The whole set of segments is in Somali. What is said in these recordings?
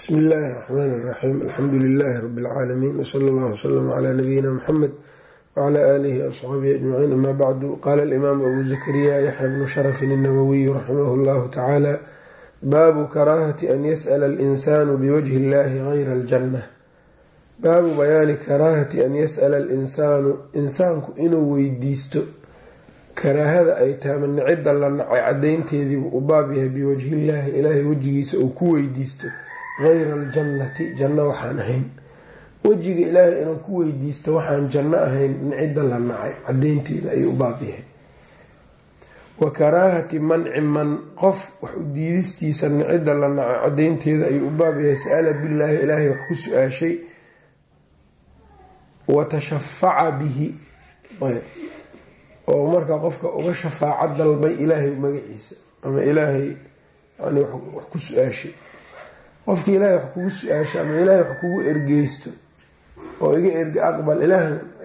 bsmi illaahi raxmaan iraxiim alxamdu lilaahi rabi lcaalamiin wsala allah wslm cla nabiyina muxamed wcla aalihi asxaabihi ajmaciin ama bacdu qaala alimaamu abu zakariya yaxya bnu sharafin innawowiyu raximah llahu tacaala baabu karaahati an yas'la alinsanu biwajhi illahi gayra aljanna baabu bayaani karaahati an yas'ala alinsaanu insaanku inuu weydiisto karaahada ay tahay manicidda la nacay cadaynteediibu u baab yahay biwajhi illaahi ilaahay wejigiisa uu ku weydiisto gayra aljannati janno waxaan ahayn. Wejiga ilaahay inuu ku weydiisto waxaan janno ahayn nicida la nacay cadeynteeda ayuu u yahay. Wa karaahati manci man qof wax u diidistiisa nicida la nacay cadeynteeda ayuu u baab yahay. Sa-ala billaahi ilaahay wax ku su'aashay. Wa tashafaca bihi. Oo markaa qofka uga shafaaco dalbay ilaahay magaciisa. Ama ilaahay yani wax ku su'aashay qofkii ilaahay wax kugu su'aasha ama ilaahay wax kugu ergeysto oo iga erge aqbal ilaah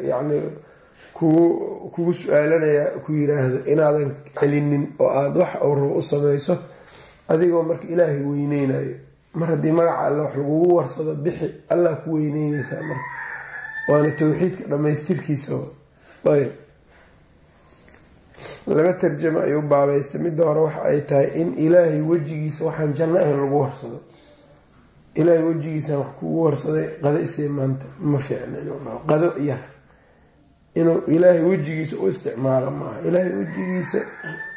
yacni kugu kugu su'aalanaya ku yiraahdo inaadan celinin oo aada wax owraba u samayso adigoo marka ilaahay weyneynayo. Mar haddii magaca alle wax lagugu warsado bixi allah ku weyneyneysaa marka. Waana towxiidka dhammaystirkiisa ayb laga tarjamo ayuu baabaystay. Midda hore waxa ay tahay in ilaahay wejigiisa waxaan janno ahayn lagu warsado ilaahay wejigiisaan wax kugu warsaday qado isee maanta ma fiicna qado yar. Inuu ilaahay wejigiisa u isticmaalo maaha. Ilaahay wejigiisa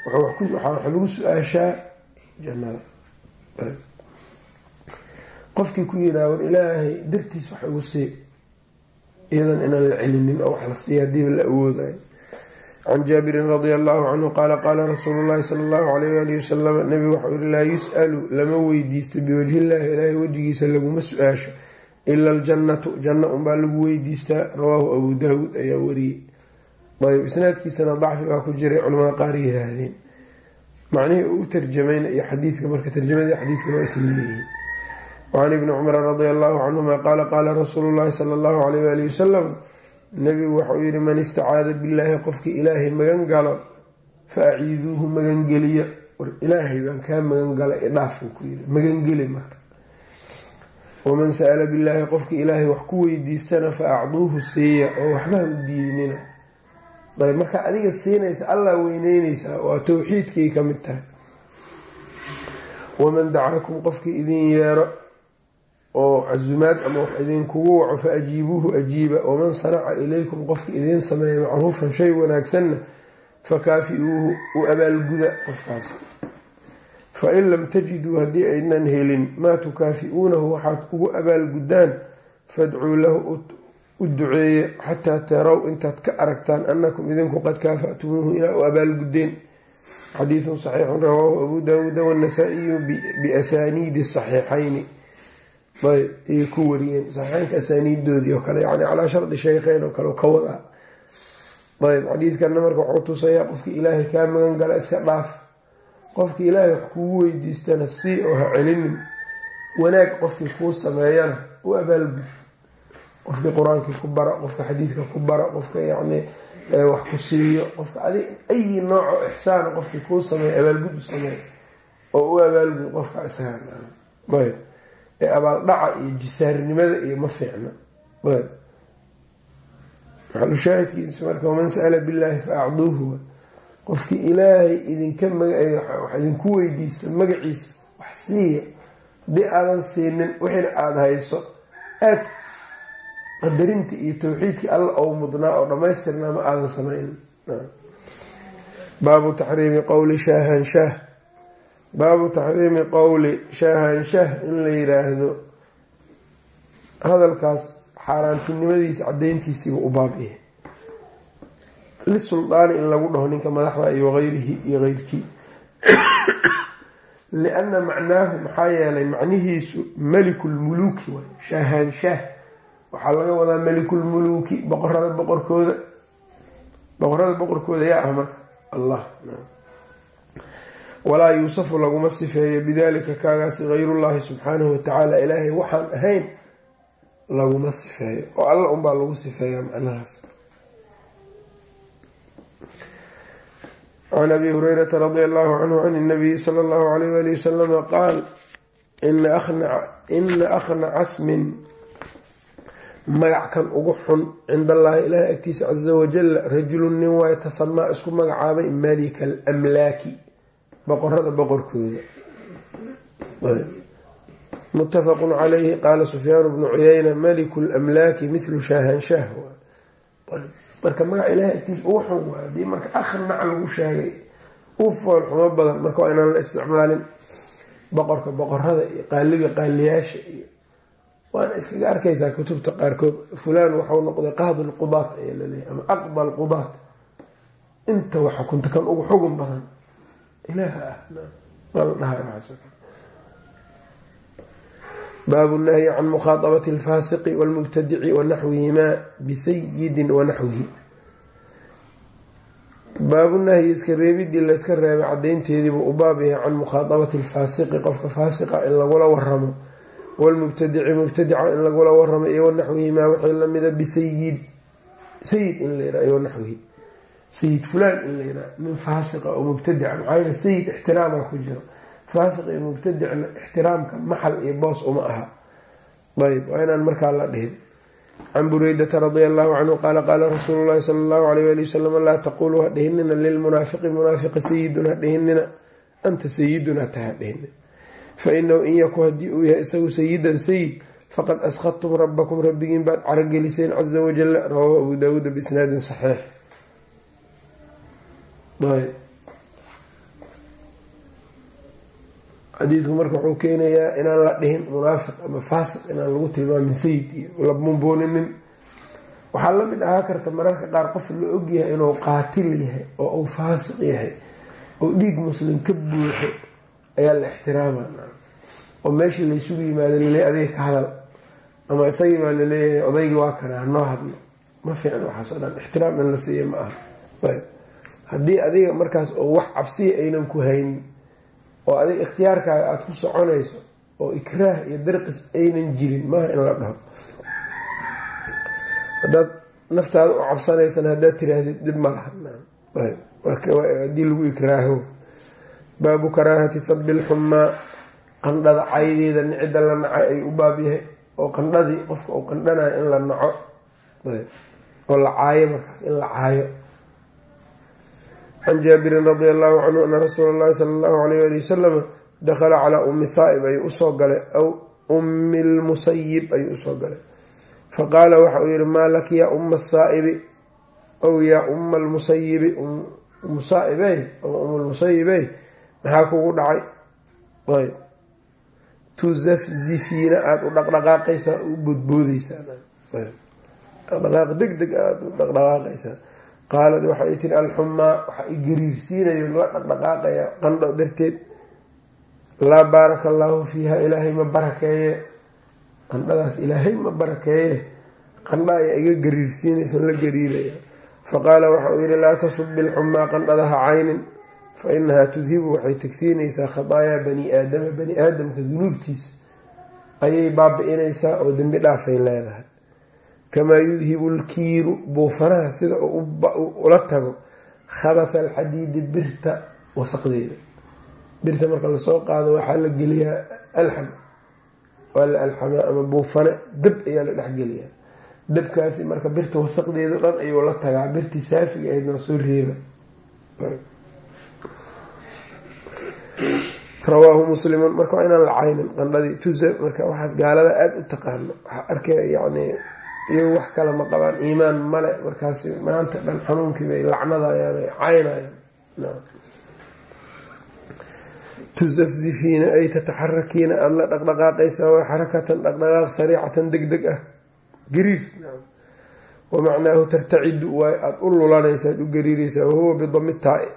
waxaa wax lagu su'aashaa jannada. Qofkii ku yiraa war ilaahay dartiis wax igu sii. Iyadan inaan la celinin oo wax la siiya hadiiba la awoodayo can jaabirin radia allahu canhu qaala qaala rasuulu llahi sala allahu alayh waalihi wasalam nabigu waxau yihi laa yus-alu lama weydiista biwajhillahi ilaahay wejigiisa laguma su'aasho ila aljannatu janna unbaa lagu weydiistaa rawaahu abu daawuud ayaa wariyey ayb isnaadkiisana dacfi baa ku jiray culamada qaar yihaahdeen macnihii uu u tarjamayna iyo xadiidka marka tarjamadii xadiidkuna waa isla leeyihiin wacan ibni cumara radia allahu canhuma qaala qaala rasuulu llahi sala allahu alayh waalihi wasalam nabigu waxauu yihi man istacaada billaahi qofkii ilaahay magan galo fa aciiduuhu magangeliya war ilaahay baan kaa magan gala idhaafuu ku yiri magangeli marka waman sa-ala billaahi qofkii ilaahay wax ku weydiistana fa acduuhu siiya oo waxbaha u diidinina ayb marka adiga siinaysa allah weyneyneysaa waa towxiidkay ka mid tahay. Waman dacaakum qofkii idin yeero oo casumaad ama wax idinkugu waco fa ajiibuuhu ajiiba waman sanaca ilaykum qofka idiin sameeya macruufan shay wanaagsanna fakaafi-uuhu u abaalguda qofkaas. Fa in lam tajiduu haddii aynan helin maa tukaafi-uunahu waxaad ugu abaalguddaan fadcuu lahu u duceeye xataa taraw intaad ka aragtaan annakum idinku qad kaafa'tumuuhu inaa u abaalguddeen xadiidun saxiixun rawaahu abuu daawuuda waannasaa-iyu biasaaniidi saxiixayni ayb ayay ku wariyeen saxiixeynka asaaniidoodii oo kale yani calaa shardi sheykheyn oo kale ka wada. Ayb xadiidkana marka waxuu tusayaa qofkii ilaahay kaa magan gala iska dhaaf. Qofkii ilaahay wax kugu weydiistana si oo ha celinin. Wanaag qofkii kuu sameeyana u abaalgud qofkii qur'aankii ku bara qofka xadiidka ku bara qofka yacni wax ku siiyo qofka adig ayi nooco ixsaana qofkii kuu sameeya abaalgud u sameey oo u abaalgud qofka isaga ee abaaldhaca iyo jisaarnimada iyo ma fiicna. Maxalushaahidkiisa marka waman sa-ala billaahi fa qofkii ilaahay idinka wax idinku weydiisto magaciisa wax siiya haddii aadan siinin wixina aada hayso aad qadarinta iyo towxiidkii alla ou mudnaa oo dhammaystirnaa ma aadan samaynin baabu taxriimi qowli shaahan shaah baabu taxriimi qowli shaahanshah in la yiraahdo. Hadalkaas xaaraantinimadiisa cadeyntiisiiba u baab yahay. Lisuldaani in lagu dhaho ninka madaxda iyo wayrihi iyo keyrkii lianna macnaahu maxaa yeelay macnihiisu melikulmuluuki waay shaahanshaah waxaa laga wadaa melikulmuluuki boqorada boqorkooda. Boqorada boqorkooda yaa ah marka. Allah walaa yuusafu laguma sifeeyo bidalika kaagaasi hayrullaahi subxaanahu watacaala ilaahay waxaan ahayn laguma sifeeyo oo alla unbaa lagu sifeeyaa macnahaas. Can abi hurayrata radi allahu canhu can nabiyi sala allahu alayh wali wasalama qaal ina akhna casmin magac kan ugu xun cind allaahi ilaahi agtiisa casa wajalla rajulun nin waayo tasamaa isku magacaabay malika alamlaaki boqorada boqorkooda. Mutafaqun calayhi qaala sufyaanu bnu cuyayna maliku lamlaaki mithlu shaahanshaah marka magaca ilahay agtiisa ugu xun waa haddii marka akhnac lagu sheegay u fool xumo badan marka waa inaan la isticmaalin boqorka boqorada iyo qaaliga qaaliyaasha iyo waana iskaga arkaysaa kutubta qaarkood fulaan waxau noqday qahdi lqudaat ayaa laleeyahy ama aqda lqudaat inta wax xukunta kan ugu xugun badan baabu nahyi can mukhaaabati alfaasiqi walmubtadici wanaxwihimaa bisayidin wanaxwihi baabu nahyi iska reebidii layska reebay cadaynteediibuu u baab yahay can mukhaaabati alfaasiqi qofka faasiqa in lagula waramo walmubtadici mubtadica in lagula waramo iyo wanaxwihimaa wixii lamida bisayid sayid in la yira iyo wanaxwihi sayid fulaan in la yiraa nin faasiqa oo mubtadica maxaa sayid ixtiraama ku jiro. Faasiq iyo mubtadicna ixtiraamka maxal iyo boos uma aha. Ayb waa inaan markaa la dhihin. Can bureydata radia allahu canhu qaala qaala rasuulu llahi sala allahu alayh ali wasalam laa taquluu ha dhihinina lilmunaafiqi munaafiqi sayidun ha dhihinina anta sayidun hata ha dhihinina fa inahu in yaku haddii uu yahay isagu sayidan sayid faqad askhadtum rabbakum rabbigiin baad carageliseen caza wajala rawaahu abu daawuuda biisnaadin saxiix xadiidku marka wuxuu keenayaa inaan la dhihin munaafiq ama faasiq inaan lagu tilmaamin sayid iyo la mumbooninin waxaa la mid ahaa karta mararka qaar qof la ogyahay inuu qaatil yahay oo uu faasiq yahay oo dhiig muslim ka buuxo ayaa la ixtiraama. Oo meeshii laysugu yimaado laleey adiga ka hadal ama isagii baa la leeyahay odaygi waa kana hanoo hadlo. Ma fiicna waxaasoo dhan ixtiraam in la siiya ma aha. Ayb haddii adiga markaas oo wax cabsiya aynan ku haynin oo adiga ikhtiyaarkaaga aada ku soconayso oo ikraah iyo darqis aynan jirin maaha in la dhaho. Haddaad naftaada u cabsanaysan haddaad tiraahdid dhib ma laha. Haddii lagu ikraaho. Baabu karaahati sabi lxumaa qandhada caydeeda nicida la naco ay u baab yahay oo qandhadii qofka uu qandhanayo in la naco. Oo la caayo markaas in la caayo can jaabirin radi allahu canhu ana rasuula allahi sala allahu alayh ali wasalama dakhala calaa ummi saa'ib ayuu u soo galay aw ummi lmusayib ayuu u soo galay faqaala waxa uu yihi maa laki yaa umma saa'ibi aw yaa umma almusayibi musaaibey aw umlmusayibey maxaa kugu dhacay ayb tuzafzifiina aada u dhaqdhaqaaqaysaa u boodboodeysaa dhaqdhaqaaq deg deg aada u dhaqdhaqaaqaysaa qaalad waxay tiri alxumaa waxa i gariirsiinayo la dhaqdhaqaaqaya qandho darteed laa baaraka allaahu fiiha ilaahay ma barakeeye. Qandhadaas ilaahay ma barakeeye. Qandha ayaa iga gariirsiinaysa la gariiraya faqaala waxa uu yihi laa tasubi ilxumaa qandhadaha caynin fa inahaa tudhibu waxay tegsiinaysaa khataayaa bani aadama. Bani aadamka dunuubtiisa ayay baabi'inaysaa oo dembi dhaafay leedahay kamaa yudhibu lkiiru buufanaha sida ula tago khabatha alxadiidi birta wasaqdeeda birta marka la soo qaado waxaa la geliyaa alxam waa la alxamaa ama buufane dab ayaa la dhexgeliyaa dabkaasi marka birta wasaqdeeda dhan ayuu la tagaa birtii saafiga ahayd waa soo reeba rawaahu muslimun marka waa inaan la qandhadii tusa marka waxaas gaalada aada u taqaano waxaa arkaya yani iyagu wax kale ma qabaan. Iimaan male markaas maanta dhan xanuunkii bay lacnadayaan ay caynayaan. Tusafzifiina ay tataxarakiina aada la dhaqdhaqaaqaysaa waa xarakatan dhaqdhaqaaq sariicatan deg deg ah gariir wa macnaahu tartacidu waay aada u lulanaysa aad u gariiraysaa wahuwa bidami taa-i.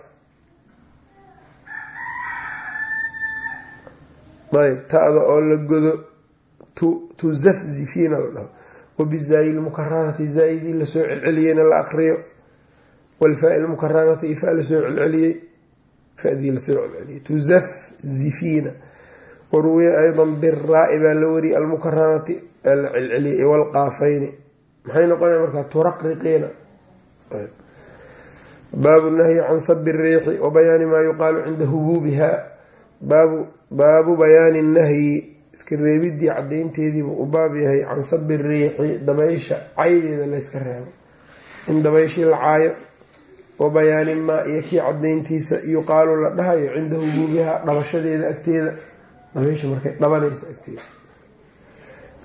Ayb ta-da oo la godo tuzafzifiina la dhaho wabizaayi lmukararati zaayidii la soo celceliyeyna la aqriyo walfaa lmukararati ifa la soo celceliyey. Fadii la soo celceliyey. Tuzafzifiina. Waruwiya ayda biraa-i baa la wariyay almukararati la celceliyey walqaafayni maxay noqonaya markaa turaqriqiina. Baabu nahyi can sabi riixi wa bayaani maa yuqaalu cinda hubuubiha baabu bayaani nahyi iska reebidii cadaynteediibuu u baab yahay can sabi riixi dabaysha caydeeda layska reebo. In dabayshii la caayo wa bayaani maa iyo kii cadayntiisa yuqaalu la dhahayo cinda hubuubihaa dhabashadeeda agteeda. Dabaysha markay dhabanaysa agteeda.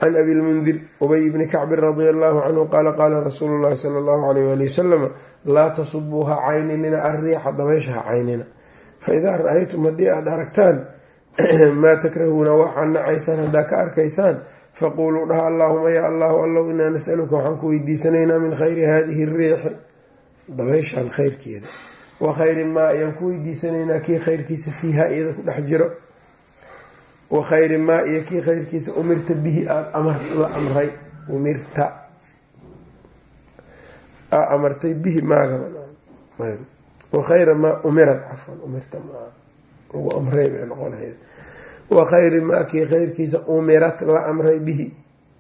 Can abi lmundir ubay bni kacbin radia allahu canhu qaala qaala rasuulu llahi sala allahu alayh wali wasalama laa tasubuuha cayninina arriixa dabaysha ha caynina. Fa idaa ra'aytum haddii aada aragtaan maa takrahuuna waxaad nacaysaan haddaa ka arkaysaan? Faquuluu dhaha allaahuma yaa allahu allow inaa nasaluka waxaan ku weydiisanaynaa min khayri haadihi riixi. Dabayshaan khayrkeeda. Wa khayri maa ayaan ku weydiisanaynaa kii khayrkiisa fiiha iyada ku dhex jiro. Wa khayri maa iyo kii khayrkiisa umirta bihi aada la amray. Umirta. Aa amartay bihi maagaba wa khayra maa umirad cafan umirta lagu amray bay noqonayd wa khayri maa kii khayrkiisa umirat la amray bihi.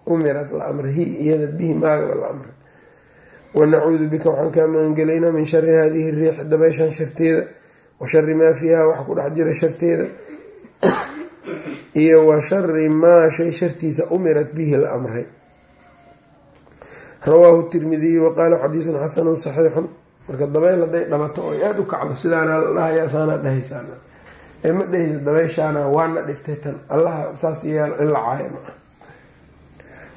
Umirat la amray iyada bihi maagaba la amray. Wanacuudu bika waxaan kaa magangelaynaa min shari hadihi riix dabayshan sharteeda wa shari maa fiiha wax ku dhex jira sharteeda iyo wa shari maa shay shartiisa umirat bihi la amray. Rawaahu tirmidiyu waqaala xadiidun xasanun saxiixun. Marka dabayl hadday dhabato oo aada u kacdo sidaana la dhahayaa saanaa dhahaysaana ee ma dhehaysa dabayshaana waana dhigtay tan? Allaha saas yeelo in la caayo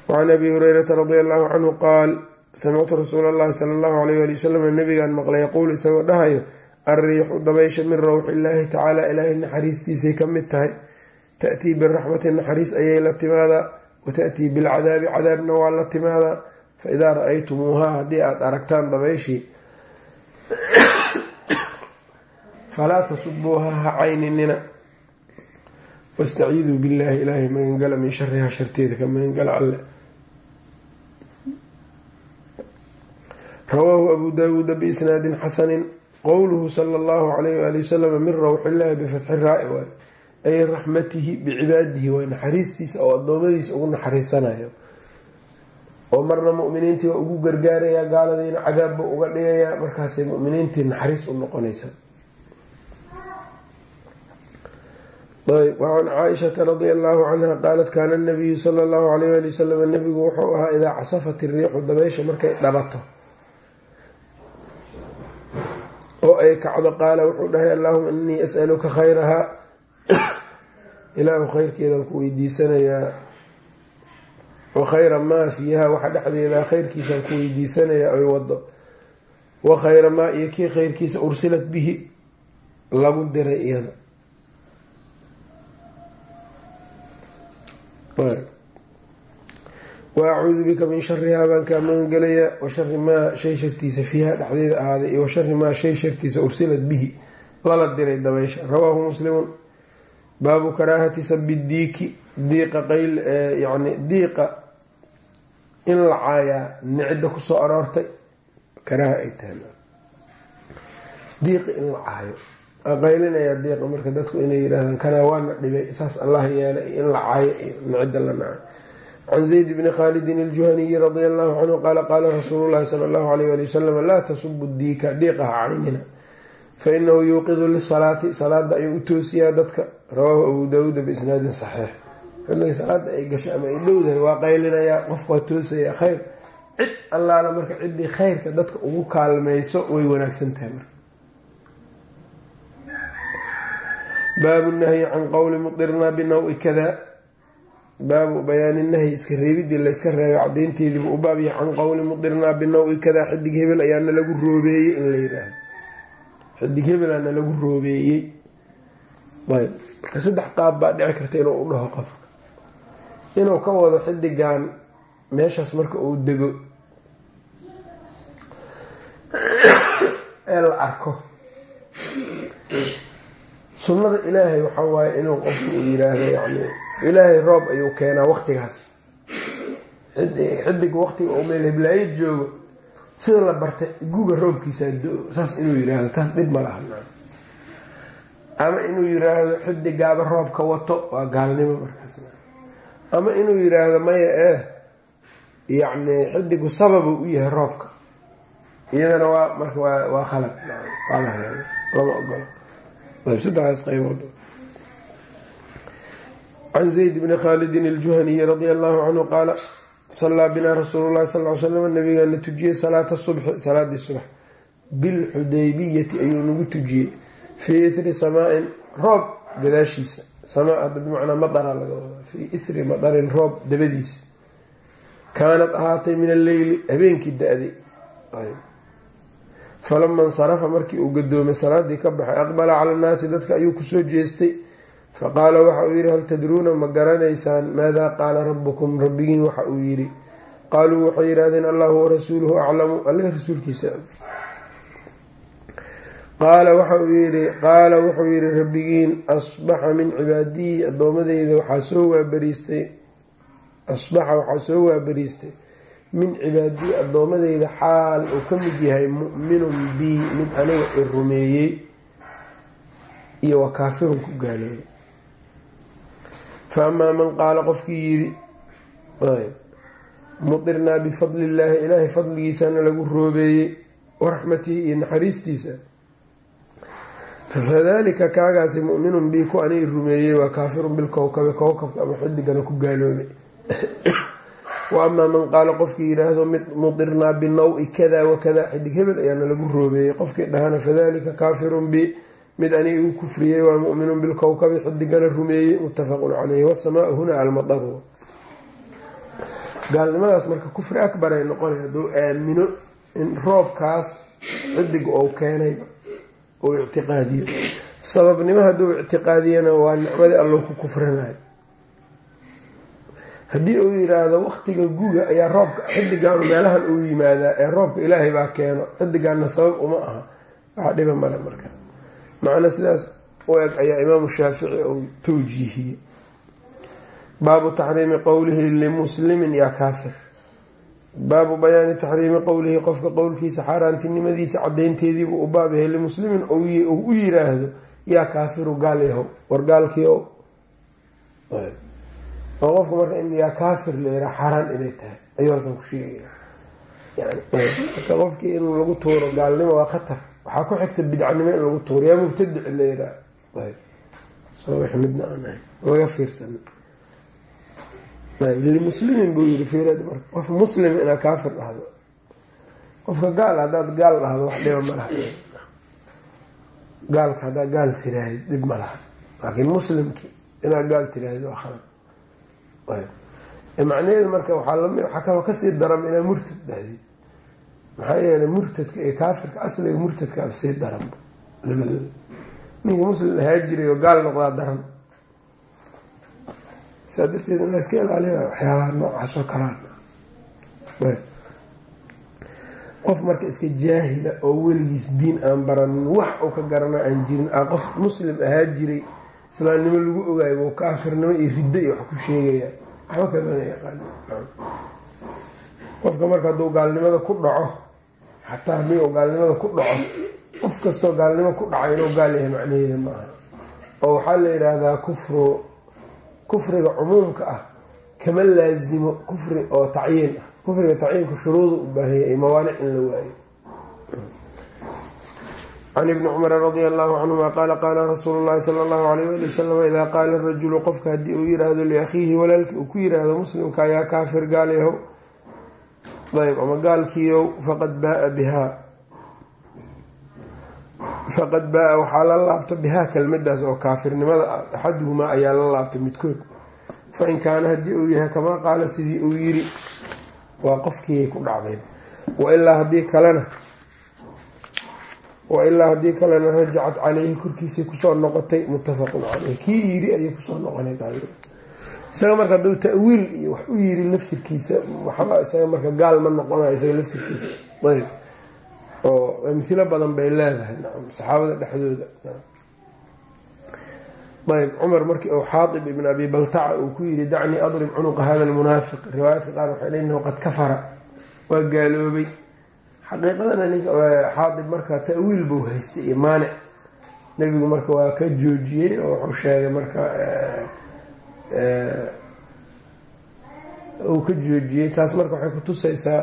wacan abi hurayrata radia allahu canhu qaal samictu rasuula allahi sala allahu alayh ali wasalam nabigaan maqlay yaquul isagoo dhahayo alriixu dabaysha min rawxi illaahi tacaala ilaahay naxariistiisay ka mid tahay. Ta-tii biraxmati naxariis ayay la timaadaa wa ta-tii bilcadaabi cadaabna waa la timaadaa. Fa idaa ra'aytumuuhaa haddii aada aragtaan dabayshii falaa tasubuuha ha cayninina wastaciiduu billaahi ilaahay magangala min shariha sharteeda ka magangala alle rawaahu abu daawuuda biisnaadin xasanin qowluhu sala allahu alayh waali wasalam min rawxillaahi bifatxi raa-i waay ay raxmatihi bicibaadihi waa naxariistiisa oo addoommadiisa ugu naxariisanayo oo marna muminiintii waa ugu gargaarayaa gaaladiina cadaabba uga dhigayaa markaasay muminiintii naxariis u noqonaysa ayb wacan caaishata radia allahu canha qaalat kaana nabiyu sala allahu alayh ali wasalam nabigu wuxuu ahaa idaa casafat iriixu dabaysha markay dhabato. Oo ay kacdo qaala wuxuu dhahay allahuma inii asaluka khayrahaa ilaahu khayrkeedaan ku weydiisanayaa wa khayra maa fiiha waxa dhexdeeda khayrkiisaan ku weydiisanayaa oy wado wa khayra maa iyo kii khayrkiisa ursilat bihi lagu diray iyada wa acuudu bika min sharihaa baan kaa magangelayaa wa shari maa shay shartiisa fiiha dhexdeeda ahaaday iyo wa shari maa shay shartiisa ursilat bihi. Lala diray dabaysha. Rawaahu muslimun. Baabu karaahati sabi diiki diiqa qayl yani diiqa in la caayaa nicida ku soo aroortay. Karaaha ay tahay. Diiqi in la caayo qaylinayaa diiqa marka dadku inay yidhaahdaan kanaa waana dhibay saas allah yeelay in la caayo nicida la naco can zayd bni khaalidin iljuhaniyi radia allahu canhu qaala qaala rasuulu llahi sala allahu alayh ali wasalam laa tasubu diika diiqaha caynina fa inahu yuuqidu lisalaati salaada ayuu u toosiyaa dadka rawaahu abu daawuuda biisnaadin saxiix. Xilliga salaada ay gasho ama ay dhowdahay waa qaylinayaa qofku toosaya khayr cid allaala marka ciddii khayrka dadka ugu kaalmayso way wanaagsan tahay marka baabu nahyi can qowli mudirnaa binawi kada. Baabu bayaani nahyi iska reebidii layska reebay cadaynteediibuu u baab yahay can qowli mudirnaa binawi kada. Xidig hebel ayaana lagu roobeeyey in la yidhaahdo. Xidig hebelaana lagu roobeeyey. Ayb. Marka saddex qaab baa dhici karta inuu u dhaho qofka inuu ka wado xidigan meeshaas marka uu dego ee la arko sunnada ilaahay waxaa waaye inuu qofku uu yiraahdo yani ilaahay roob ayuu keenaa waqtigaas. Xidiga waqtiga uu meel heblaayo joogo sida la bartay guga roobkiisaa do- saas inuu yiraahdo taas dhib ma laha. Ama inuu yiraahdo xidigaaba roobka wato waa gaalnimo markaas. Ama inuu yiraahdo maya eh yacni xidigu sababu u yahay roobka. Iyadana waa marka waa khalad. Waa la lama ogolo ayb saddexdaas qaybood can zayd bni khaalidin aljuhaniyi radia allahu canhu qaala sallaa binaa rasuulu llahi sal l slam nabigaana tujiyey salaata subxi salaadii subax bilxudaybiyati ayuu nagu tujiyey. Fii ithri samaa-in roob gadaashiisa. Samaa hadda bimacnaa madara laga wadaa. Fii ithri madarin roob dabadiisa. Kaanad ahaatay min alleyli habeenkii da-day falama insarafa markii uu gadoomay salaadii ka baxay aqbala cala annaasi dadka ayuu ku soo jeestay. Faqaala waxa uu yidhi hal tadruuna ma garanaysaan maadaa qaala rabukum rabbigiin waxa uu yidhi qaaluu waxay yidhahdeen allahu warasuuluhu aclamu. Alle rasuulkiisa. Qaala waxauu yidhi qaala wuxuu yidhi rabbigiin asbaxa min cibaadiyi addoomadeyda waxaa soo waabariistay. Asbaxa waxaa soo waabariistay min cibaadiyi addoomadeyda xaal uu ka mid yahay mu'minun bii mid aniga i rumeeyey iyo wa kaafirun ku gaaloobay. Fa amaa man qaala qofkii yidhi mudirnaa bifadli illaahi ilaahay fadligiisana lagu roobeeyey waraxmatihi iyo naxariistiisa. Fadalika kaagaasi muminun bii ku ani rumeeyey waa kaafirun bilkowkabi kowkabka ama xidigana ku gaaloobay wa amaa man qaala qofkii yidhaahdo mudirnaa binaw-i kada wakada xidig hebel ayaana lagu roobeeyey qofkii dhahana fadalika kaafirun bi mid ani igu kufriyey waa muminun bilkowkabi xidigana rumeeyey muttafaqun caleyhi wasamaau huna almadaru gaalnimadaas marka kufri akbar ay noqonay hadduu aamino in roobkaas xidiga ou keenayba uu ictiqaadiyo sababnimo hadduu ictiqaadiyana waa nicmadii allou ku kufrinayo haddii uu yiraahdo waqtiga guga ayaa roobka xidigaanu meelahan uu yimaadaa ee roobka ilaahay baa keeno xidigaana sabab uma aha. Waxaa dhiba male marka. Macna sidaas u eg ayaa imaamu shaafici uu tawjiihiyey. Baabu taxriimi qowlihi limuslimin yaa kaafir. Baabu bayaani taxriimi qowlihi qofka qowlkiisa xaaraantinimadiisa cadaynteediibuu u baab yahay limuslimin uu u yiraahdo yaa kaafiru gaal yahow. War gaalkii ow oo qofka marka in yaa kaafir la yiraa xaaraan inay tahay. Ayuu halkan ku sheegaya yani marka qofkii in lagu tuuro gaalnimo waa khatar. Waxaa ku xigta bidcanimo in lagu tuuro. Yaa mubtadic la yiraa soo midna aan ahay. Laga limuslimin buu yiri fiirad marka. Qof muslim inaa kaafir dhahdo qofka gaal haddaad gaal dhahdo wax dhiba ma laha. Gaalka haddaa gaal tiraahid dhib ma laha. Laakiin muslimki inaad gaal tiraahid waa khalad macnaheedu marka waxaa ka sii daran inaa murtad dhahdid maxaa yeelay murtadka iyo kaafirka asliga murtadka sii daranba labadooda. Ninka muslim ahaa jiray gaal noqdaa daran. Saa darteed in layska ilaalina waxyaabaha noocaasoo kalaan qof marka iska jaahila oo weligiis diin aan baranin wax uu ka garana aan jirin a qof muslim ahaa jiray islaamnimo lagu ogaayo buu kaafirnimo iyo riddo iyo wax ku sheegaya. Waxba kamana yaqaan. Qofka marka hadduu gaalnimada ku dhaco xataa haddii uu gaalnimada ku dhaco qof kastoo gaalnimo ku dhaco inuu gaal yahay macnaheeda ma aha oo waxaa la yidhaahdaa kufru kufriga cumuumka ah kama laazimo kufri oo tacyiin ah. Kufriga tacyiinka shuruuda u baahanya iyo mawaanic in la waayo can ibni cumara radia allahu canhuma qaala qaala rasuulu llahi sala allahu alayh ali wasalam idaa qaala rajulu qofka haddii uu yiraahdo liakhiihi walaalkii uu ku yiraahdo muslimka ayaa kaafir gaal yahow ayb ama gaalkiiow faqad baaa bihaa faqad baa-a waxaa la laabta bihaa kelmadaas oo kaafirnimada axaduhumaa ayaa la laabta midkood fain kaana haddii uu yahay kamaa qaala sidii uu yiri waa qofkiiay ku dhacdeen wailaa kalena wailaa haddii kalena rajacat caleyhi korkiisay ku soo noqotay muttafaqun caleyh kii yiri ayay ku soo noqonay isaga marka hadduu ta-wiil iyo wax u yiri laftirkiisa waxba isaga marka gaal ma noqonayo isaga laftirkiisa. Ayb oo amhilo badan bay leedahay. Nacam saxaabada dhexdooda. Ayb cumar markii uu xaatib ibn abi baltaca uu ku yiri dacnii adrib cunuqa hada lmunaafiq riwaayadka qaar waxay leeyihiin qad kafara. Waa gaaloobay xaqiiqadana ninka xaatib marka ta-wiil buu haystay iyo maanic. Nebigu marka waa ka joojiyey oo wuxuu sheegay marka uu ka joojiyey. Taas marka waxay ku tusaysaa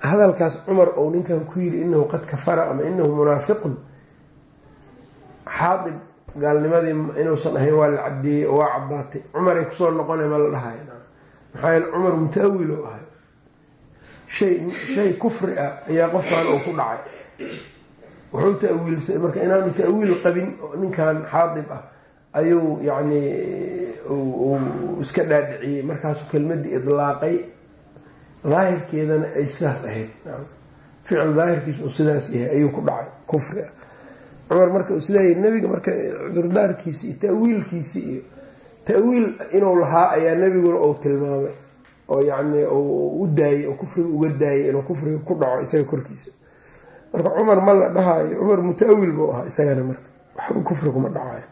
hadalkaas cumar ou ninkan ku yiri inahu qad kafara ama inahu munaafiqun. Xaadib gaalnimadii inuusan ahayn waa la cadeeyey oo waa caddaatay. Cumaray ku soo noqona ma la dhahay maxaa yeele cumar muta-awil oo ahay shay shay kufri ah ayaa qofkan uu ku dhacay. Wuxuu ta-wiilsa marka inaanu ta-wiil qabin ninkan xaadib ah ayuu yacni iska dhaadhiciyey. Markaasuu kelmadii idlaaqay daahirkeedana ay sidaas ahayd. Ficil daahirkiis uu sidaas yahay ayuu ku dhacay kufri ah. Cumar marka uu yii nabiga marka cudurdaarkiisi iyo ta-wiilkiisi iyo ta-wiil inuu lahaa ayaa nebiguna uu tilmaamay oo yacni u daayey oo kufriga uga daayay inuu kufriga ku dhaco isaga korkiisa. Marka cumar ma la dhahaayo cumar muta-awil buu ahaa isagana marka waxba kufriguma dhacayo.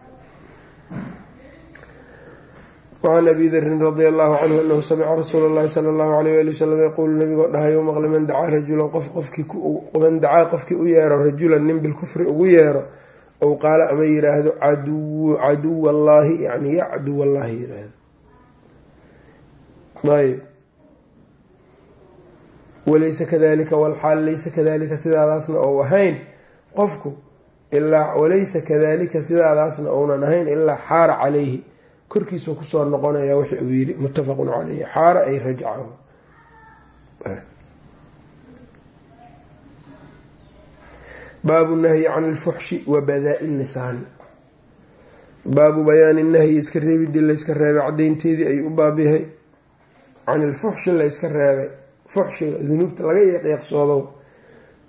Wacan abi darin radia allahu canhu anahu samica rasuula llahi sala allahu alayh ali wasalam yaquulu nabigoo dhahayo maqli man dacaa rajulan qof qofkiiman dacaa qofkii u yeero rajulan nin bilkufri ugu yeero ou qaalo ama yiraahdo caduw allaahi yani yacduw allahi yiraahdo ayb. Walaysa kadalika walxaal laysa kadalika sidaadaasna ou ahayn. Qofku ilaa walaysa kadalika sidaadaasna ounan ahayn ilaa xaara calayhi. Korkiisuu ku soo noqonaya wixii uu yidhi muttafaqun caleyhi xaara ay rajcahu. Baabu nahyi can ilfuxshi wa badaa-i lisaani baabu bayaani nahyi iska reebidii layska reebay caddaynteedii ayuu u baabyahay can ilfuxshi layska reebay fuxshiga dunuubta laga yeeqyeeqsoodo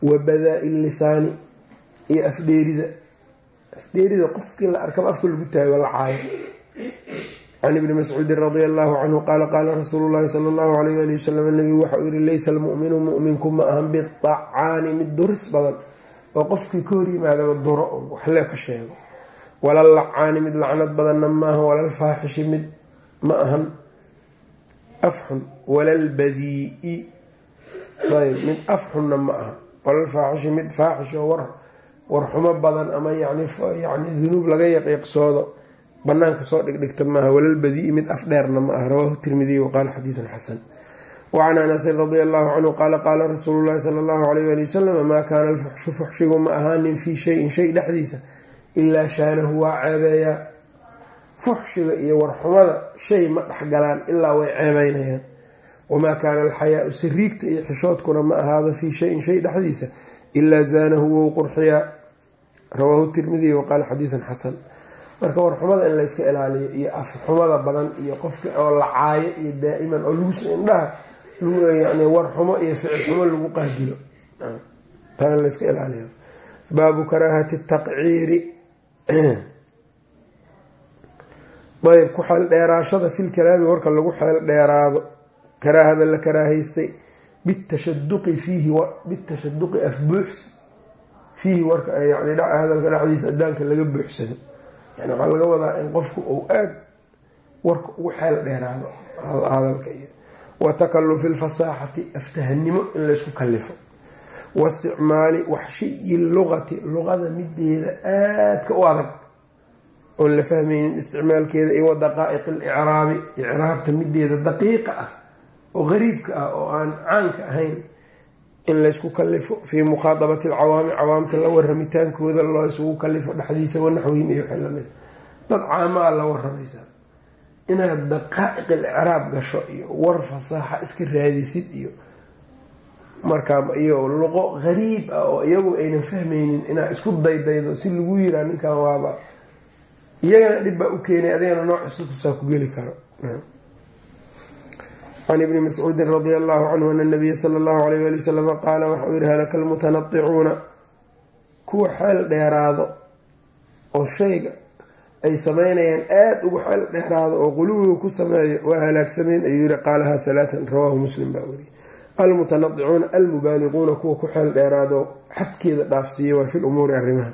wa badaa-i lisaani iyo afdheerida afdheerida qofkii la arkaba afka lagu taago la caayo can ibni mascuudin radia allahu canhu qaala qaala rasuulu llahi sala allahu alayh ali wasalam nabigu waxa uu yihi laysa almu'minu mu'minku ma ahan bidacaani mid duris badan oo qofkii ka hor yimaadaba duro waxlee ka sheego walal lacaani mid lacnad badanna maaha walal faaxishi mid ma ahan afxun walal badii-i ayb mid afxunna ma aha. Walal faaxishi mid war warxumo badan ama yani yani dunuub laga yaqiiqsoodo banaanka soo dhigdhigta maaha walal badii-i mid af dheerna ma aha. Rawaahu tirmidiy waqaala xadiidun xasan. Wacan anasin radia allahu canhu qaala qaala rasuulu llahi sala allahu alayh ali wasalam maa kaana alfuxshu fuxshigu ma ahaanin fii shayin shay dhexdiisa ilaa shaanahu waa ceebeeyaa fuxshiga iyo warxumada shay ma dhexgalaan ilaa way ceebeynayaan wamaa kaana alxayaau sariigta iyo xishoodkuna ma ahaado fii shayin shay dhexdiisa ilaa zaanahu wou qurxiyaa. Rawaahu tirmidiy waqaala xadiidun xasan. Marka warxumada in layska ilaaliyo iyo afxumada badan iyo qofka oo la caayo iyo daa'iman oo lagu indhaha yani warxumo iyo ficil xumo lagu qaadilo taa in layska ilaaliyo. Baabu karaahati taqciiri ayb ku xeel dheeraashada fil kalaami warka lagu xeel dheeraado. Karaahada la karaahaystay bitashaduqi fiihi bitashaduqi afbuuxsi fiihi warka yani hadalka dhexdiisa adaanka laga buuxsado. Yani waxaa laga wadaa in qofku uu aad warka ugu xeel dheeraado hadalka iyo. Wa takalufi lfasaaxati aftahanimo in laysku kalifo wa isticmaali waxshiyi luqati luqada mideeda aadka u adag oon la fahmaynin isticmaalkeeda iyo wa daqaa'iq alicraabi icraabta mideeda daqiiqa ah oo qariibka ah oo aan caanka ahayn in laysku kalifo fii mukhaadabati alcawaami cawaamta la waramitaankooda loo isugu kalifo dhexdiisa wanaxwihim iyo wixii la mid dad caamaa la waramaysaa inaad daqaa'iq alicraab gasho iyo war fasaaxa iska raadisid iyo markaa iyo luqo qariib ah oo iyagu aynan fahmaynin inaad isku daydaydo si lagu yiraa ninkan waaba iyagana dhib baa u keenay adigana nooc istutusaa ku geli karo. Can ibni mascuudin radia allahu canhu ana nabiya sala allahu alayh ali wasalama qaala waxauu yihi halaka almutanadicuuna kuwa xeel dheeraado oo shayga ay sameynayaan aada ugu xeel dheeraado oo quluwiga ku sameeyo waa halaagsameen ayuu yihi qaalaha halaatan rawaahu muslim baa wariyay almutanadicuuna almubaaliquuna kuwa ku xeel dheeraado xadkeeda dhaafsiiya waa fi lumuuri arrimaha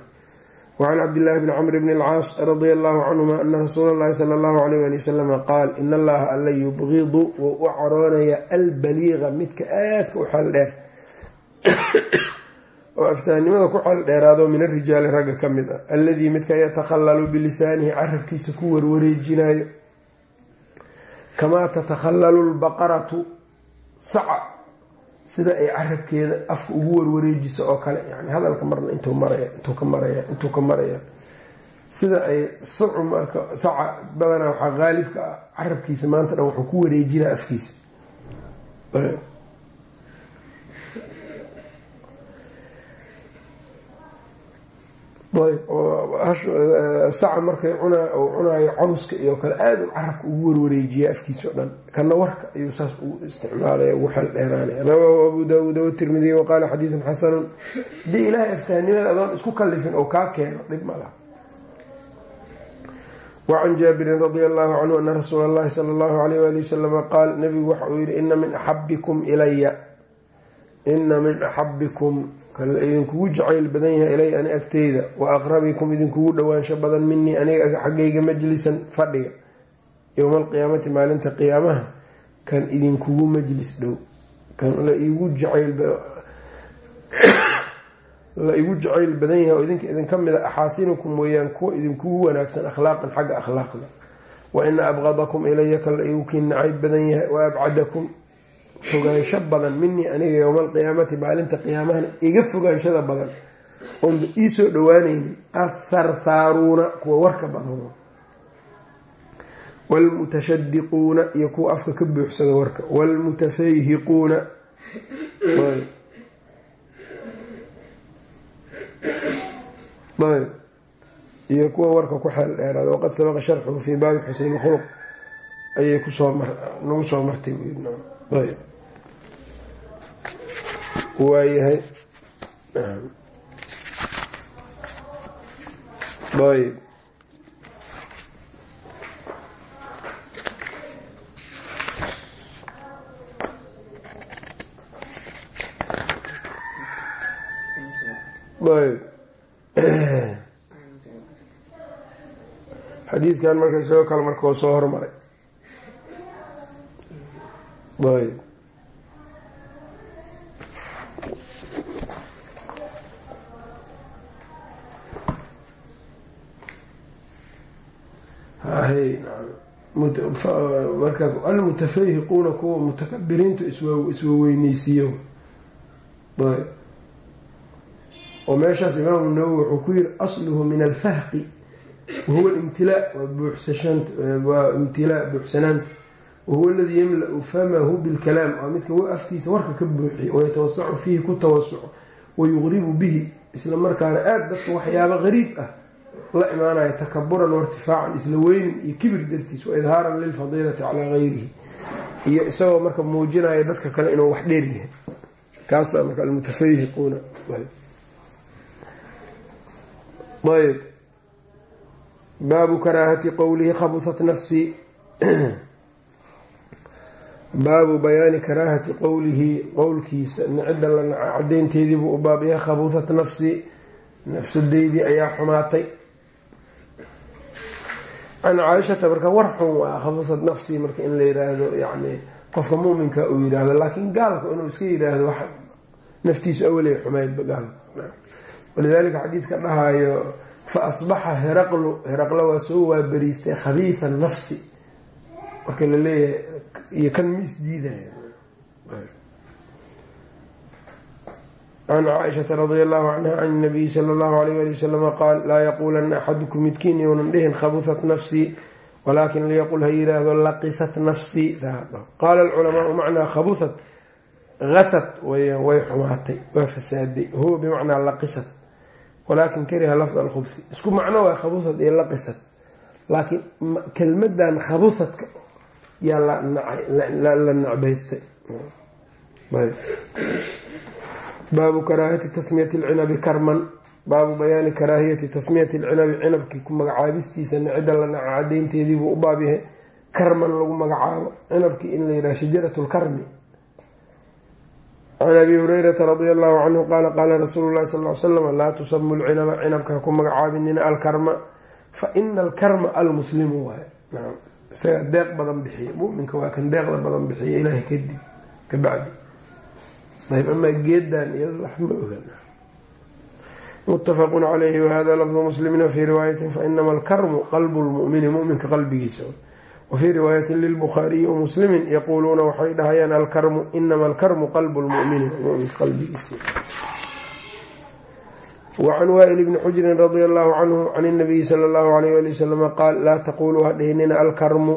wacan cabdillaahi bni camr bni alcaas radia allahu canhuma ana rasuula allahi sala allahu alayh ali wasalama qaal in allaha alla yubqidu wou u caroonaya albaliiqa midka aadka u xeel dheer. Oo aftahanimada ku xeel dheeraado min arijaali ragga ka mid ah alladii midka yatakhallalu bilisaanihi carabkiisa ku warwareejinayo kamaa tatakhallalu lbaqaratu saca sida ay carabkeeda afka ugu warwareejiso oo kale yani hadalka marna intuu maraya intuu ka maraya intuu ka maraya. Sida ay sacu marka saca badanaa waxaa qaalibka ah carabkiisa maanta dhan wuxuu ku wareejinaa afkiisa oo saca markay cunaayo cawska iyo kale aada u carabka ugu warwareejiya afkiisa o dhan. Kana warka ayuu saas ugu isticmaalaya ugu xel dheeraanaya. Rawaahu abu daawuud watirmidiy waqaala xadiidun xasanun. Hadii ilaahay aftahnimada adoon isku kalifin oo kaa keeno dhib ma laha. Wacan jaabirin radia allahu canhu ana rasuula allahi sala allahu alayh wali wasalama qaal nabigu waxa uu yihi ina min axabikum ilaya ina min axabikum kala idinkugu jacayl badan yahay ilay ani agteyda. Wa aqrabikum idinkugu dhowaansho badan minii aniga xaggayga majlisan fadhiga. Yowma alqiyaamati maalinta qiyaamaha kan idinkugu majlis dhow. Kan la igu jacayl badan yahay oo idinka idinka mid a axaasinukum weeyaan kuwa idinkugu wanaagsan akhlaaqan xagga akhlaaqda. Wa ina abqadakum ilaya kan la kii nacayb badan yahay. Wa abcadakum fogaansho badan minii aniga yowma alqiyaamati maalinta qiyaamahana iga fogaanshada badan. Oonba iisoo dhawaanaynin atharthaaruuna kuwa warka badan waalmutashadiquuna iyo kuwa afka ka buuxsada warka. Waalmutafayhiquuna iyo kuwa warka ku xeel dheeraada. Waqad sabaqa sharxuhu fii baabi xuseyn khuluq ayay ku soo nagu soo martay waayahay ayb ayb xadiidkan marka isagoo kale markao soo hormaray. Ayb almutafayhiquuna kuwa mutakabiriinta iswaweyneysiiyo oo meeshaas imaamu nawowi wuxuu ku yiri asluhu min alfahqi wahuwa imtilaa waa imtilaa buuxsanaanta wahuwa aladii yamla-u famahu bilkalaam. Waa midka afkiisa warka ka buuxiyo wayatawasacu fiihi ku tawasuco wayuqribu bihi isla markaana aada dadka waxyaaba qariib ah la imaanaya takaburan wairtifaacan isla weynin iyo kibir dartiis wa idhaaran lilfadiilati calaa gayrihi iyo isagoo marka muujinaya dadka kale inuu wax dheer yahay. Kaasa marka almutafayhiquuna ayb baabu karaahati qowlihi khabusat nafsii baabu bayaani karaahati qowlihi qowlkiisa nicida la naca cadeynteediibuu u baabaya khabusat nafsii nafsadeydii ayaa xumaatay can caaishata marka war xun waa khabusat nafsii marka in la yiraahdo yani qofka muminka uu yiraahdo laakiin gaalka inuu iska yiraahdo wax naftiisu awalay xumaydba gaalka walidaalika xadiidka dhahayo fa asbaxa heraqlu heraqlo waa soo waabariistay khabiida nafsi. Marka la leeyahay iyo kan ma isdiidaya can caaishata radia allahu canha can nabiyi sala allahu alayh ali wasalama qaal laa yaquulanna axadukum midkiin younan dhihin khabusat nafsii walaakin liyaqul ha yiraahdo laqisat nafsii qaala alculamaau macnaa khabusat weyaan way xumaatay waa fasaaday huwa bimacnaa laqisat walaakin kariha lafda alkhubsi isku macno waa khabusad iyo laqisad laakiin kelmadan khabusadka yaa la nacbaystay baabu karaahiyati tasmiyati alcinabi karman baabu bayaani karaahiyati tasmiyati alcinabi cinabkii ku magacaabistiisa nicida la naca cadeynteediibuu u baab yahay karman lagu magacaabo cinabkii in la yidhaha shajarat lkarmi can abi hurayrata radia allahu canhu qaala qaala rasuulu llahi sal l slam laa tusamu lcinaba cinabka ha ku magacaabinina alkarma fa ina alkarma almuslimu waay isaga deeq badan bixiya muminka waa kan deeqda badan bixiya ilaahay kadib ka bacdi ayb amaa geedan iyado wax ma ogan mutafaqun calayhi wahada lafdu muslimin wafii riwaayatin fainama alkarmu qalbu lmumini muminka qalbigiisa. Wafii riwaayati lilbukhaariyi wamuslimi yaquuluuna waxay dhahayaan alkarmu inama alkarmu qalbu lmumini muminka qalbigiisa. Wacan waa'il bni xujrin radia allahu canhu can inabiyi sala allahu alayh ali wasalama qaal laa taquluu ha dhihinina alkarmu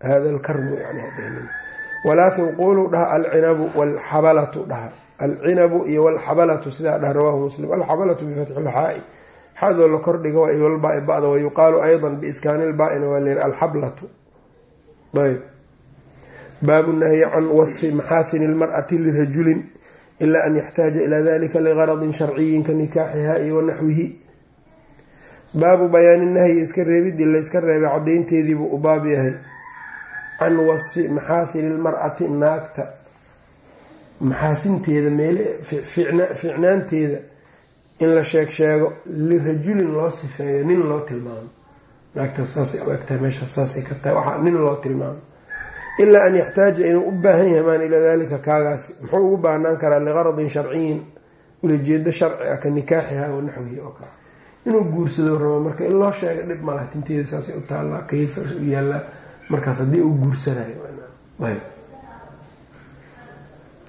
hada alkarmu yani ha dhihinina walaakin quluu dhaha alcinabu walxabalatu dhaha. Alcinabu iyo walxabalatu sidaa dhaha rawahu muslim. Alxabalatu bifatxi lxaai xadoo la kordhiga waa iwalbaai bada wayuqaalu ayda biiskaani lbaa-ina waa layiri alxablatu. Ayb baabu nahyi can wasfi maxaasini lmar'ati lirajulin ilaa an yaxtaaja ilaa dalika ligaradin sharciyin ka nikaaxiha iyo wanaxwihi baabu bayaani nahyi iska reebidii layska reebay cadaynteediibuu u baab yahay can wasfi maxaasini lmar'ati naagta. Maxaasinteeda meel fiicnaanteeda in la sheeg sheego lirajulin loo sifeeyo nin loo tilmaamo. Naagta saasay u egtahay meesha saasay ka tahay. Waxaa nin loo tilmaamo. Ilaa an yaxtaaja inuu u baahan yahay maan ilaa dalika kaagaasi. Muxuu ugu baahnaan karaa liqaradin sharciyin ulajeedo sharci ah ka nikaaxiha wa naxwihi oo kale. Inuu guursado rabo marka in loo sheega dhib malaha tinteeda saasay u taallaa kaysaas u yaallaa markaas haddii uu guursanayo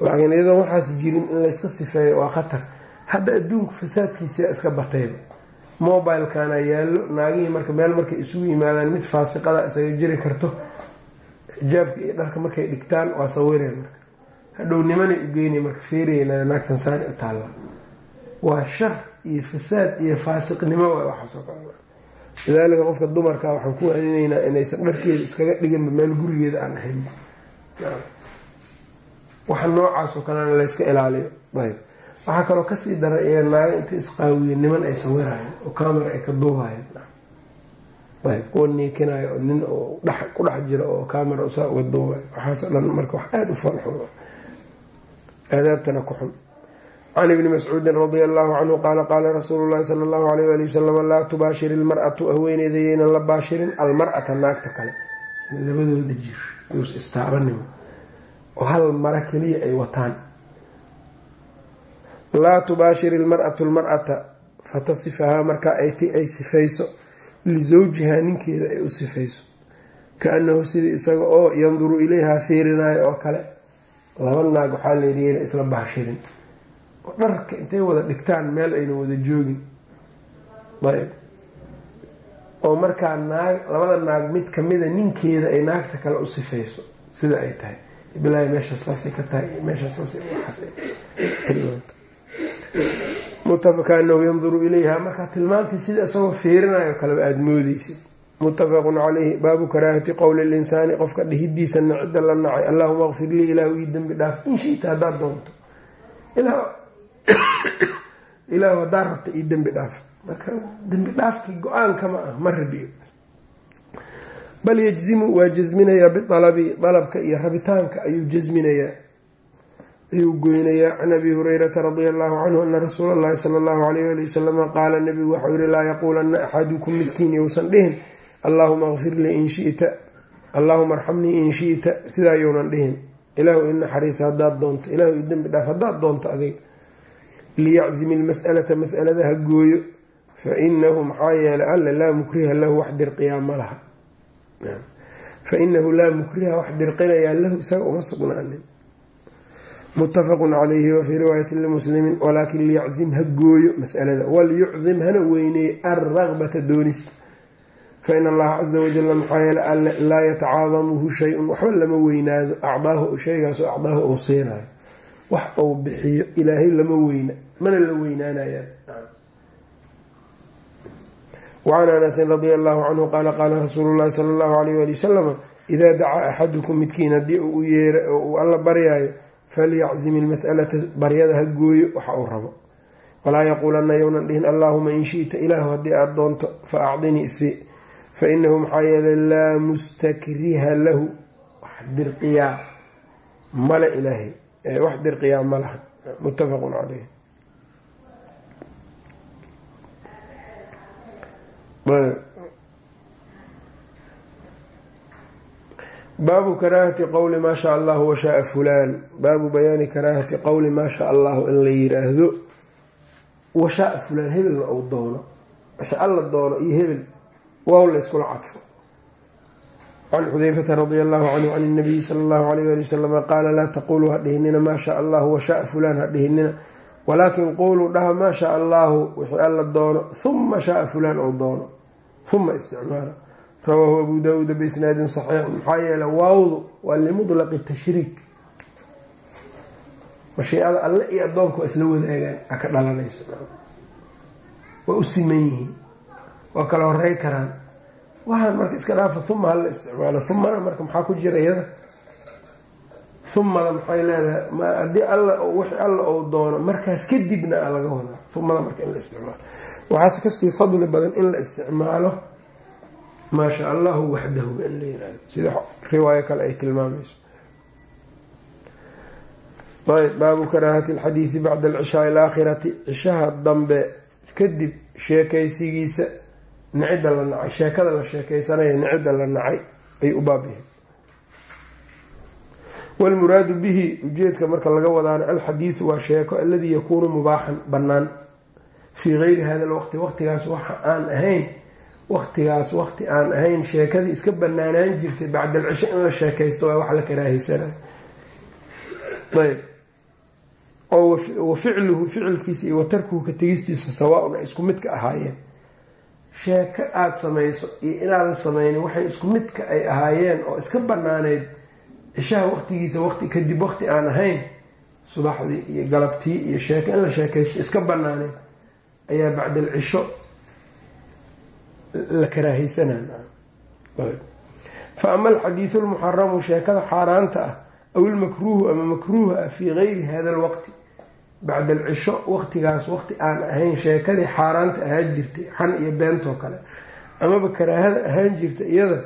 iyadoon waxaas jirin in layska sifeeyo waa khatar. Hadda adduunku fasaadkiisa iska batayba mobilekana yaallo naagihii marka meel markay isugu yimaadaan mid faasiqada isaga jiri karto xijaabka iyo dharka markay dhigtaan waa sawireen marka. Hadhow nimanay u geynay marka feerayna naagtan saani u taalla. Waa shar iyo fasaad iyo faasiqnimo waa waxaasoo kale lidaalika qofka dumarka waxaan ku waaninaynaa inaysan dharkeeda iskaga dhiganba meel gurigeeda aan ahayn. Waxa noocaasoo kalena layska ilaaliyo. Ayb. Waxaa kaloo ka sii dara iyaa naaga inta isqaawiye niman ay sawirayeen oo camera ay ka duubayeen ayb. Kuwa niikinayo oo nin ku dhex jira oo camera usaa uga duubay. Waxaasoo dhan marka wax aada u falxun aadaabtana ku xun can ibni mascuudin radia allahu canhu qaala qaala rasuulu llahi sala allahu alayh ali wasalam laa tubaashir ilmar-atu haweeneyda yaynan la baashirin almar-ata naagta kale labadooda jir yuus istaabanimo oo hal mara keliya ay wataan laa tubaashir ilmar-atu lmar-ata fatasifahaa markaa ay sifayso lisawjihaa ninkeeda ay u sifayso ka-annahu sidii isaga oo yanduru ilayhaa fiirinayo oo kale laba naag waxaa isla baashirin oo dharka intay wada dhigtaan meel ayna wada joogin. Ayb. Oo markaa naag labada naag mid kamida ninkeeda ay naagta kale u sifayso sida ay tahay. Bilaahi meesha saasay ka tahay meesha saasay tilmaanta mutafakaanahu yanduru ilayha. Markaa tilmaantii sida isagoo fiirinayo kaleba aada moodeysid muttafaqun caleyhi baabu karaahati qowli linsaani qofka dhihidiisa nacidda la nacay. Allahuma kfir lii ilaahu ii dembi dhaaf. In shita haddaad doonto ilaahu haddaa rabta ii dembi dhaaf. Marka dembi dhaafkii go'aanka ma ah ma rabiyo. Bal yajzimu waa jasminayaa bialabi dalabka iyo rabitaanka ayuu jasminayaa ayuu goynayaa can abi hurayrata radia allahu canhu ana rasuula allahi sala allahu alayh ali wasalama qaala nabigu waxau yihi laa yaquulanna axadukum midkiin yousan dhihin. Allaahuma kfir lii in shita. Allaahuma arxamnii in shita. Sidaa younan dhihin. Ilaahu i naxariisa haddaad doonto ilaahu i dembi dhaaf haddaad doonto adig liyaczim ilmas'alata mas'alada ha gooyo fa inahu maxaa yeelay alla laa mukriha lahu wax dirqiyaa ma laha. Fa inahu laa mukriha wax dirqinayaa lahu isaga uma sugnaanin. Muttafaqun calayhi wafii riwaayati limuslimiin walaakin liyaczim ha gooyo masalada walyucdim hana weyneeye alragbata doonista. Fain allaha caza wajala maxaa yeele alle laa yatacaadamuhu shay-un waxba lama weynaado acdaahu shaygaasoo acdaahu uu siinayo. Wax uu bixiyo ilaahay lama weyna mana la weynaanayaan wacan anasin radia allahu canhu qaala qaala rasuulu llahi sala allahu alayh ali wasalama idaa dacaa axadukum midkiin haddii uu yeera oo uu alla baryaayo falyaczim ilmas'alata baryada ha gooyo waxa uu rabo walaa yaquulanna yownan dhihin allaahuma in shita ilaahu haddii aada doonto fa acdinii isi fa inahu maxaa yeelay laa mustakriha lahu wax dirqiyaa male ilaahay wax dirqiyaa ma laha muttafaqun caleyh baabu karaahati qowli maa shaa allahu washaaa fulaan baabu bayaani karaahati qowli maa shaa allahu in la yiraahdo. Washaaa fulaan hebelna uu doono. Wixii alla doono iyo hebel waaw la yskula cadfo. Can xudeyfata radia allahu canhu can nabiyi sala allahu alayh ali wasalama qaala laa taquluu ha dhihinina maa shaa allahu washaaa fulaan ha dhihinina. Walaakin qowluu dhaha maa shaa allaahu wixii alla doono. Huma shaaa fulaan ou doono huma isticmaala. Rawaahu abu daawuuda biisnaadin saxiix. Maxaa yeele waawdu waa limutlaqi tashriik. Mashiicada alle iyo addoonka waa isla wadaagaan a ka dhalanayso. Waa u siman yihiin. Waa kala horey karaan. Waxaan marka iska dhaafa huma hala isticmaalo. Humana marka maxaa ku jira iyada humada maxay leedahay? Haddii alla wix alla ou doono markaas kadibna a laga wadaa humada marka in la isticmaalo. Waxaase ka sii fadli badan in la isticmaalo maa sha allahu waxdahu in la yiraahdo sida riwaayo kale ay tilmaamayso. Ayb baabu karaahati alxadiidi bacda alcishaai alaakhirati cishaha dambe kadib sheekaysigiisa nicida la nacay. Sheekada la sheekaysanaya nicida la nacay ay u baabyihiin wlmuraadu bihi ujeedka marka laga wadaana alxadiidu waa sheeko aladii yakuunu mubaaxan bannaan. Fii geyri hada lwaqti waqtigaas waxa aan ahayn waqtigaas waqti aan ahayn sheekadii iska banaanaan jirtay bacda alcisho in la sheekaysto waa wax la karaahaysana ayb. Oo wa ficluhu ficilkiisa iyo wa tarkuhu ka tegistiisa sawaa-un ay isku midka ahaayeen. Sheeko aada samayso iyo inaadan samaynin waxay isku midka ay ahaayeen oo iska banaaneyd cishaha waqtigiisa waqti kadib waqti aan ahayn subaxdii iyo galabtii iyo sheeko in la sheekaysto iska banaaneyd ayaa bacda alcisho la karaahaysanaa. Fa ama alxadiidu lmuxaramu sheekada xaaraanta ah aw ilmakruuhu ama makruuha ah fii gayri hada alwaqti. Bacda alcisho waqtigaas waqti aan ahayn sheekadii xaaraanta ahaan jirtay xan iyo beentoo kale. Amaba karaahada ahaan jirta iyada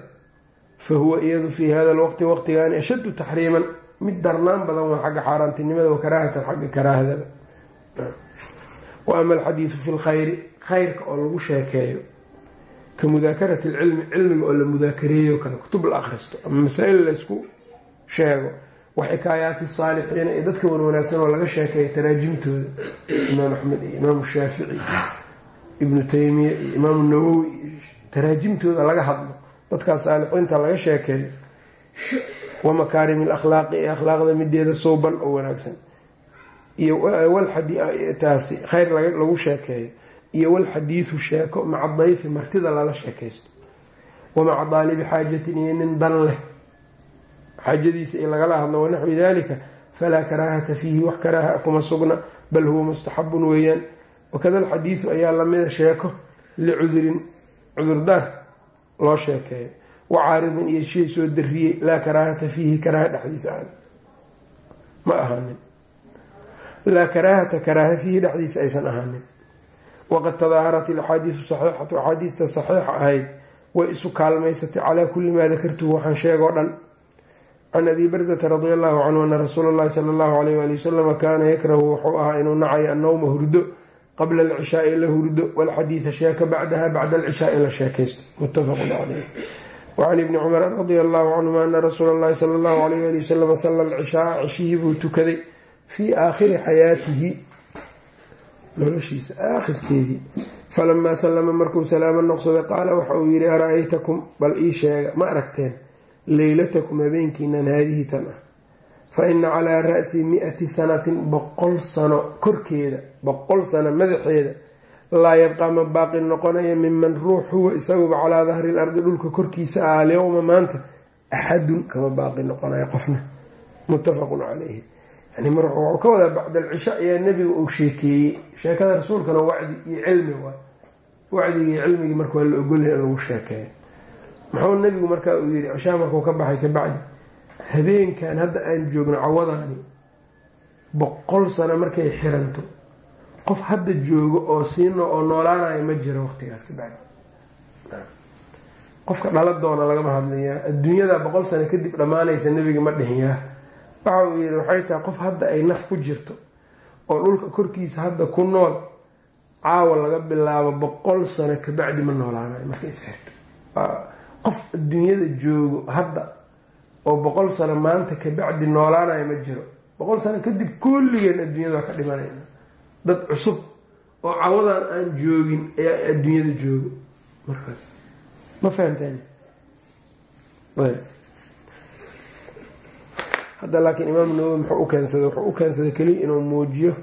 fa huwa iyadu fii hada alwaqti waqtigaani ashaddu taxriiman mid darnaan badan waa xagga xaaraantinimada wa karaahatan xagga karaahadaba wa ama alxadiidu fi lkhayri khayrka oo lagu sheekeeyo ka mudaakarati alcilmi cilmiga oo la mudaakareeyo kale kutub la akhristo ama masaa-il laysku sheego wa xikaayaati saalixiina iyo dadka wanwanaagsan oo laga sheekeeya taraajimtooda imaam axmed iyo imaamu shaafici ibnu taymiya iyo imaamu nawowi taraajimtooda laga hadlo dadkaas saalixiinta laga sheekeeyo wa makaarimi alakhlaaqi ee akhlaaqda mideeda sowban oo wanaagsan. Iyo taasi khayr lagu sheekeeyo. Iyo walxadiidu sheeko maca dayfi martida lala sheekaysto. Wa maca daalibi xaajatin iyo nin dan leh. Xaajadiisa i lagala hadlo wanaxwi dalika falaa karaahata fiihi wax karaaha kuma sugna bal huwa mustaxabun weeyaan. Wakada alxadiidu ayaa lamida sheeko licudurin cudurdaar loo sheekeeyo wa caaridin iyo shay soo dariyey laa karaahata fiihi karaaha dhexdiisa aan ma ahaanin. Laa karaahata karaaha fiihi dhexdiisa aysan ahaanin. Waqad tadaaharat ilaxaadiisu saxiixatu axaadiista saxiixa ahayd way isu kaalmaysatay calaa kulli maa dakartuhu waxaan sheegoo dhan. Can abi barzata radi allahu canhu ana rasuula allahi sala allahu alayh waali wasalama kaana yakrahu wuxuu ahaa inuu nacayo annowma hurdo qabla alcishaai la hurdo walxadiida sheeka bacdaha bacda alcishaai la sheekaysto muttafaqun caleyh wacan ibni cumar radia allahu canhuma ana rasuula allahi sala allahu alayh ali wasalam salla alcishaaa cishihii buu tukaday fii aakhiri xayaatihi noloshiisa aakhirkeedii falamaa sallama markuu salaamo noqsaday qaala waxa uu yidhi ara-aytakum bal ii sheega ma aragteen leylatakum habeenkiinan haadihi tan ah fa ina calaa ra'si mi-ati sanatin boqol sano korkeeda boqol sano madaxeeda laa yabqaa ma baaqi noqonaya miman ruux huwa isaguba calaa dahri lardi dhulka korkiisa ah alyowma maanta axadun kama baaqi noqonaya qofna muttafaqun caleyhi yani mar wuxuu ka wadaa bacda alcisha ayaa nebiga uu sheekeeyey sheekada rasuulkana wacdi iyo cilmi waa wacdigii cilmigii marka waa la ogolyahay in lagu sheekeeyo muxuu nebigu markaa uu yidhi cishaha markuu ka baxay kabacdi habeenkan hadda aan joogno cawadaani boqol sano markay xiranto qof hadda joogo oo siino oo noolaanayo ma jiro waqtigaas kabacdi qofka dhala doona lagama hadlayaa adduunyada boqol sano kadib dhammaanaysa nebiga ma dhihinyaa waxa uu yidhi waxay tahay qof hadda ay naf ku jirto oo dhulka korkiisa hadda ku nool caawa laga bilaabo boqol sano kabacdi ma noolaanayo markay isxirto qof adduunyada joogo hadda oo boqol sano maanta kabacdi noolaanayo ma jiro. Boqol sano kadib kulligeen adduunyada waa ka dhimanayna. Dad cusub oo cawadan aan joogin ayaa adduunyada joogo. Markaas. Ma fahamteen? Hadda laakiin imaam nawowi muxuu u keensaday wuxuu u keensaday keliya inuu muujiyo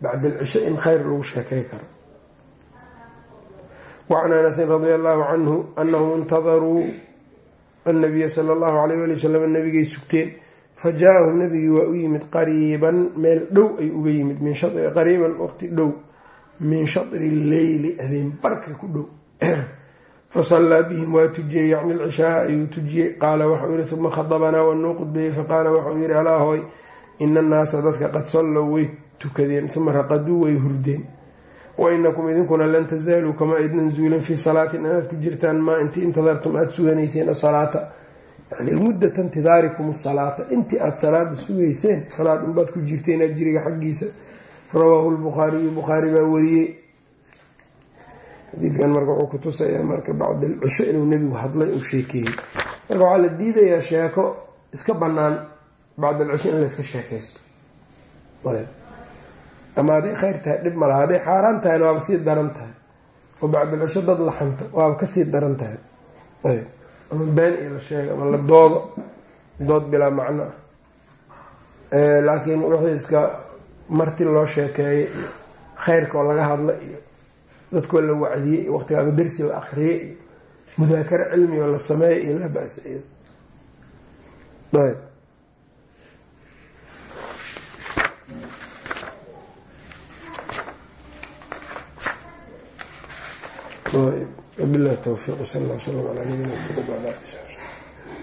bacda alcisho in khayr lagu sheekay karo. Wacan anasin radia allahu canhu anahum intadaruu annabiya sala allahu alayh ali wasalam nabigay sugteen fa jaa-ahum nabigii waa u yimid qariiban meel dhow ay uga yimid qariiban waqti dhow min shatri leyli habeen barka ku dhow. Fasallaa bihim waa tujiyey yacni alcishaaa ayuu tujiyey qaala waxau yihi uma khadabanaa waa noo faqaala waxau yihi alaa hooy ina annaasa dadka qad sallow way tukadeen uma raqaduu way hurdeen wa inakum idinkuna lan tasaaluu kama idnan zuulan fii salaatin inaad ku jirtaan maa intii intadartum aada suganayseen asalaata yani muddata intidaarikum salaata. Intii aada salaada sugayseen salaad unbaad ku jirteen ajriga xaggiisa. Rawaahu lbukhaariyu bukhaari baa wariyey. Xadiidkan marka wuxuu kutusayaa marka bacd alcisho inuu nebigu hadlay uu sheekeeyey. Marka waxaa la diidayaa sheeko iska bannaan bacd alcisho in layska sheekaysto ama hadday khayr tahay dhib malaha hadday xaaraan tahayna waaba sii daran tahay. Oo bacdalcisho dad la xanto waaba ka sii daran tahay. Ama been iyo la sheega ama la doodo. Dood bilaa macno. Ah laakiin wixii iska marti loo sheekeeyay khayrka oo laga hadla iyo dadkoo la wacdiyey iyo waqtigaaga dersi la akriyay iyo mudaakaro cilmi oo la sameeya iyo laa ba-sa wabilahi towfiiq sal l slam alaa nabina